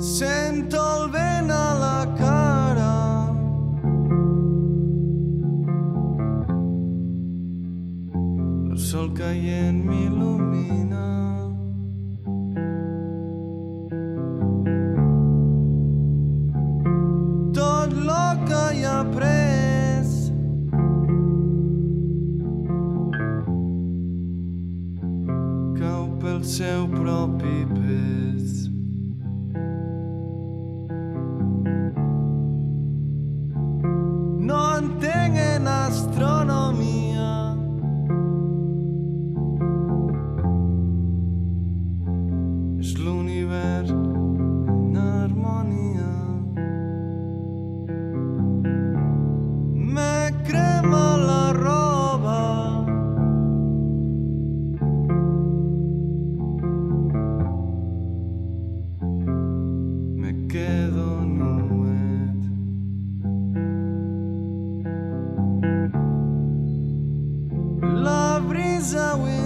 Sento el vent a la cara. El sol caient m'il·lumina. astronomija L'universo in armonia. Me. always